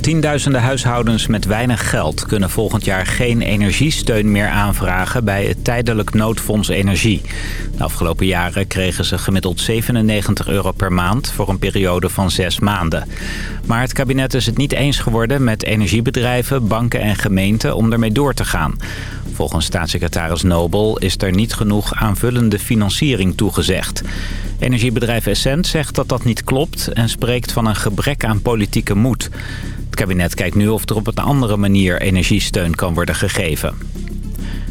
Tienduizenden huishoudens met weinig geld kunnen volgend jaar geen energiesteun meer aanvragen bij het tijdelijk noodfonds energie. De afgelopen jaren kregen ze gemiddeld 97 euro per maand voor een periode van zes maanden. Maar het kabinet is het niet eens geworden met energiebedrijven, banken en gemeenten om ermee door te gaan. Volgens staatssecretaris Nobel is er niet genoeg aanvullende financiering toegezegd. Energiebedrijf Essent zegt dat dat niet klopt en spreekt van een gebrek aan politieke moed. Kabinet kijkt nu of er op een andere manier energiesteun kan worden gegeven.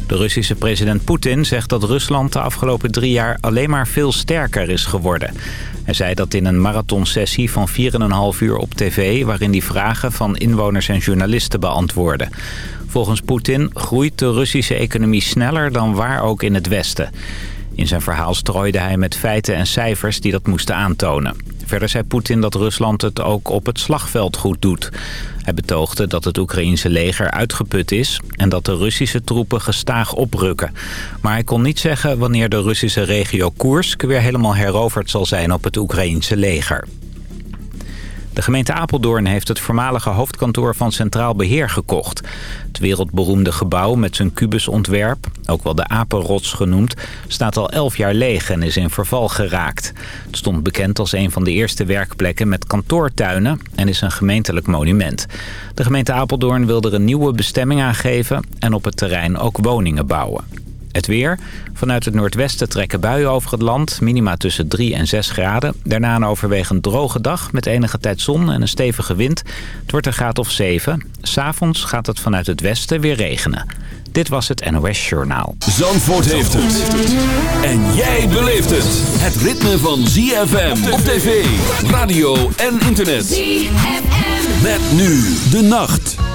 De Russische president Poetin zegt dat Rusland de afgelopen drie jaar alleen maar veel sterker is geworden. Hij zei dat in een marathonsessie van 4,5 uur op tv... waarin hij vragen van inwoners en journalisten beantwoordde. Volgens Poetin groeit de Russische economie sneller dan waar ook in het Westen. In zijn verhaal strooide hij met feiten en cijfers die dat moesten aantonen. Verder zei Poetin dat Rusland het ook op het slagveld goed doet. Hij betoogde dat het Oekraïense leger uitgeput is... en dat de Russische troepen gestaag oprukken. Maar hij kon niet zeggen wanneer de Russische regio Koersk... weer helemaal heroverd zal zijn op het Oekraïense leger. De gemeente Apeldoorn heeft het voormalige hoofdkantoor van Centraal Beheer gekocht. Het wereldberoemde gebouw met zijn kubusontwerp, ook wel de apenrots genoemd, staat al elf jaar leeg en is in verval geraakt. Het stond bekend als een van de eerste werkplekken met kantoortuinen en is een gemeentelijk monument. De gemeente Apeldoorn wil er een nieuwe bestemming aan geven en op het terrein ook woningen bouwen. Het weer. Vanuit het noordwesten trekken buien over het land. Minima tussen 3 en 6 graden. Daarna een overwegend droge dag met enige tijd zon en een stevige wind. Het wordt een graad of 7. S'avonds gaat het vanuit het westen weer regenen. Dit was het NOS Journaal. Zandvoort heeft het. En jij beleeft het. Het ritme van ZFM op tv, radio en internet. ZFM. Met nu de nacht.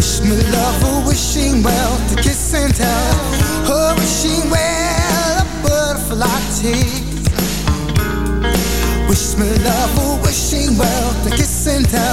Wish me love, oh, wishing well, to kiss and tell. Oh, wishing well, a butterfly tea. Wish me love, oh, wishing well, to kiss and tell.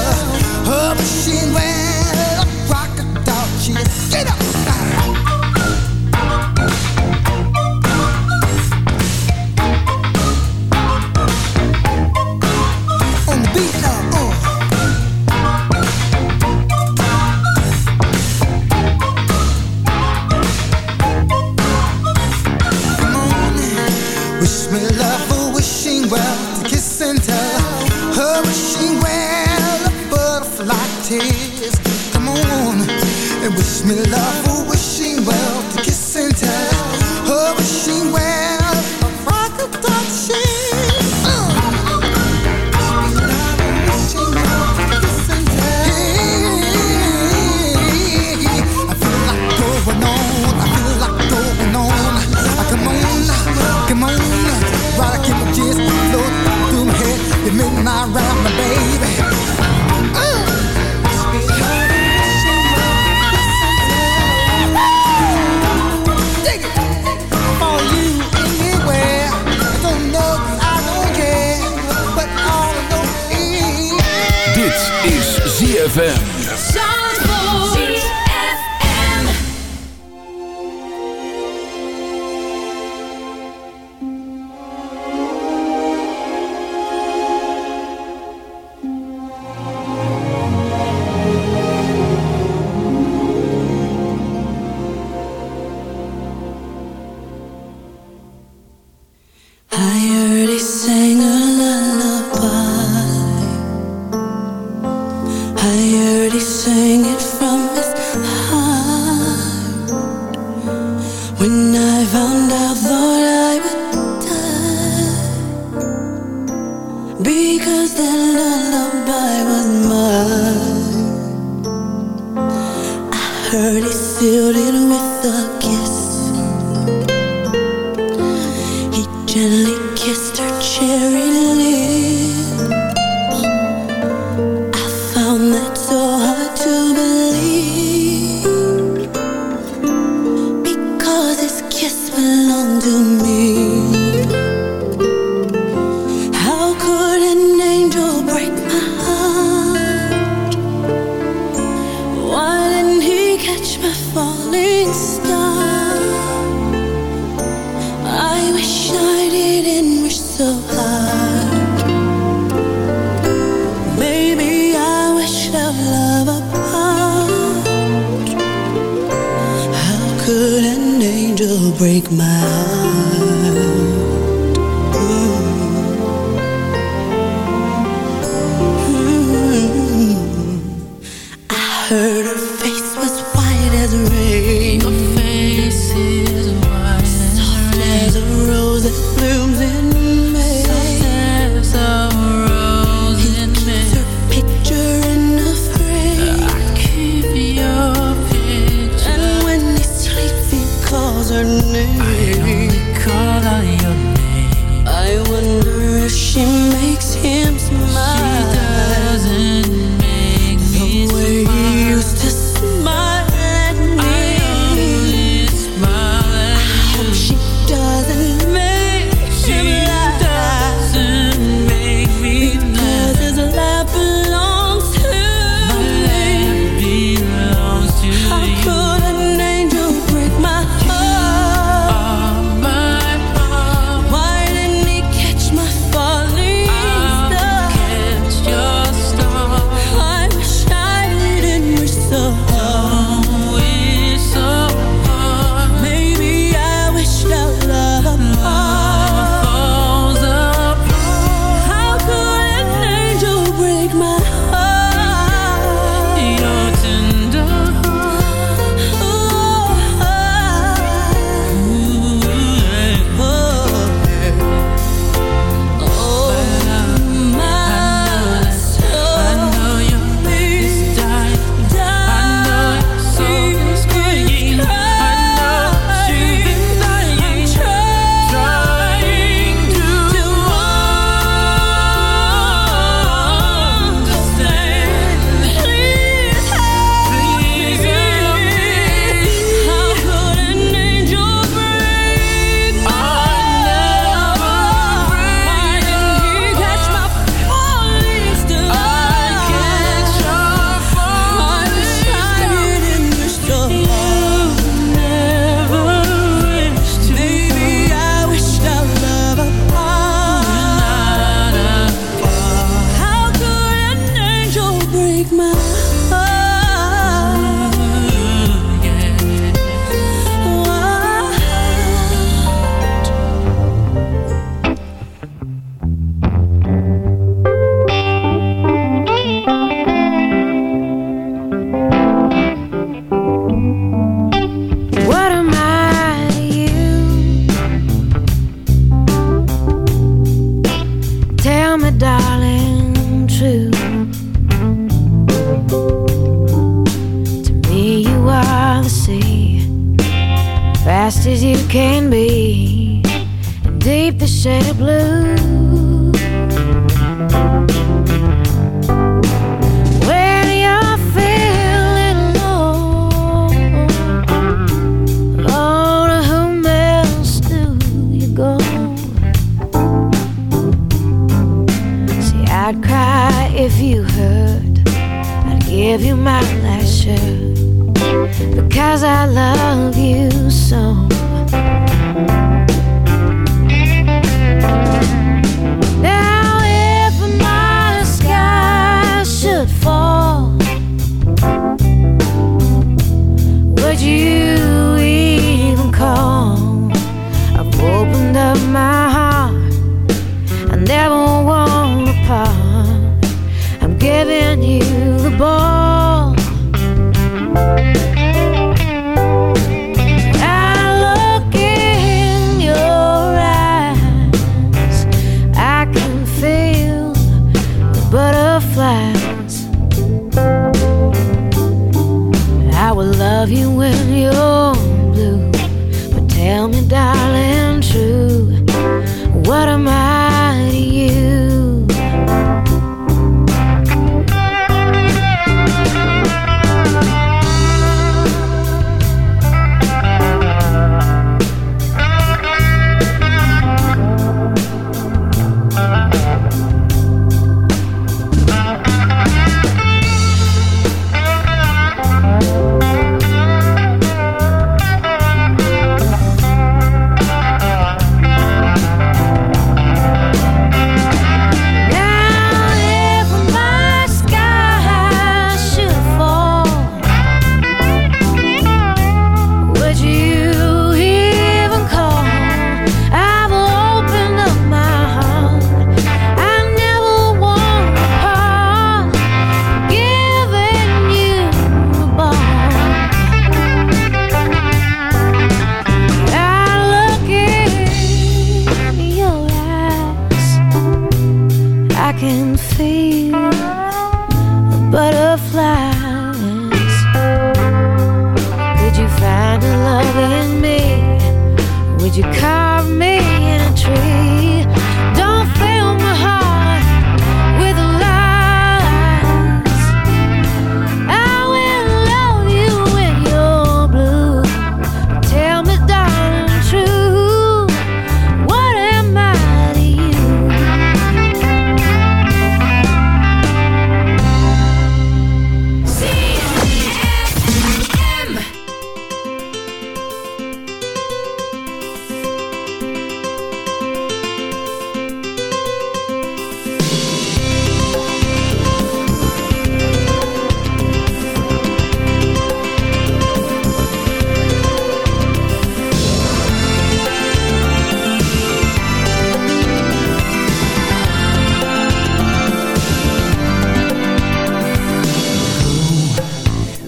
I already sang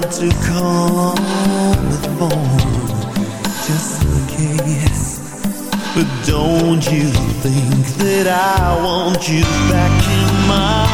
to call the phone just in case. But don't you think that I want you back in my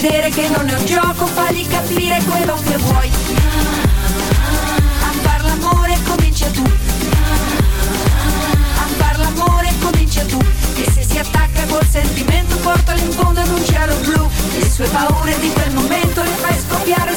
vedere che non è un gioco, fagli capire quello che vuoi. A far l'amore comincia tu. A far l'amore comincia tu. E se si attacca col sentimento, portalo in fondo ad un cielo blu. Le sue paure di quel momento le fai scoppiare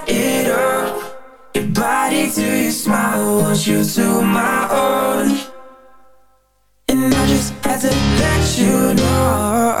it to your smile Want you to my own. And I just had to let you know